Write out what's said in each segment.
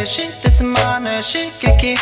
嬉しいってつまぬ刺激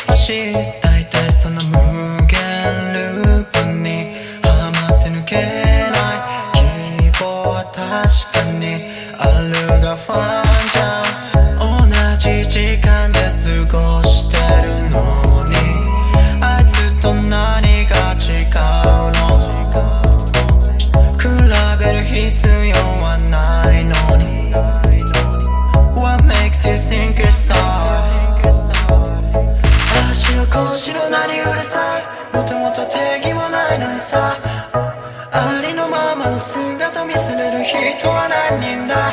うるさい。もともと定義もないのにさ。ありのままの姿見せれる人は何人だ？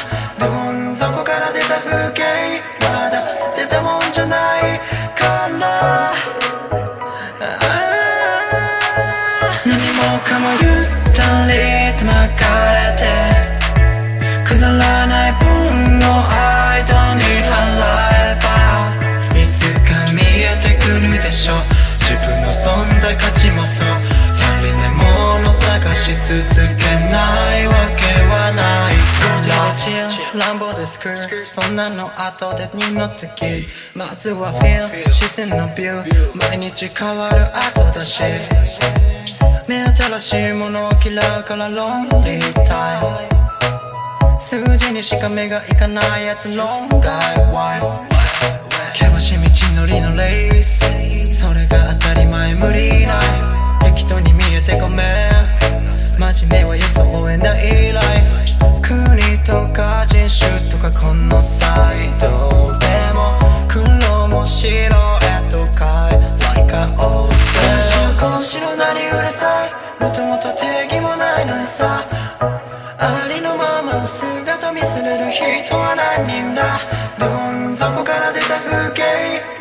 自分の存在価値もそう足りないもの探し続けないわけはない。ゴージャでチル乱暴でスクーそんなの後で二の次まずはフィール視線のビュー。毎日変わる後だし。目新しいものを嫌うからロンリータイム。数字にしか目がいかないやつロンガイワイ険しい道のりのレーのままの姿見せれる人は何人だ？どん底から出た風景。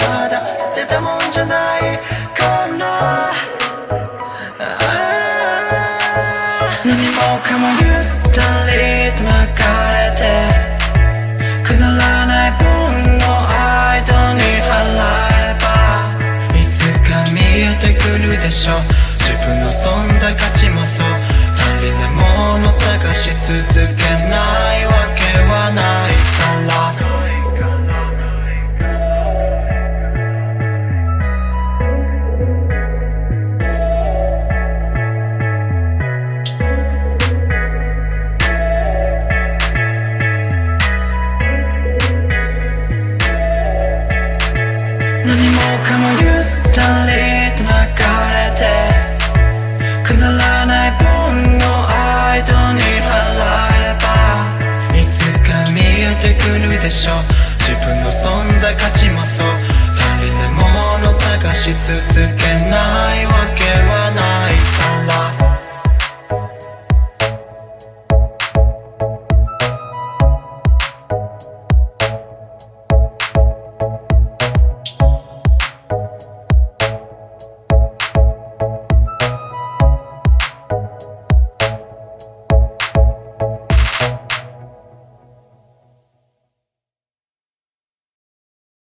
まだ捨てたもんじゃない。かな何もかもゆったりと巻かれて。くだらない分の間に払えばいつか見えてくるでしょ自し続けないわけはないから。何もかもゆったり価値も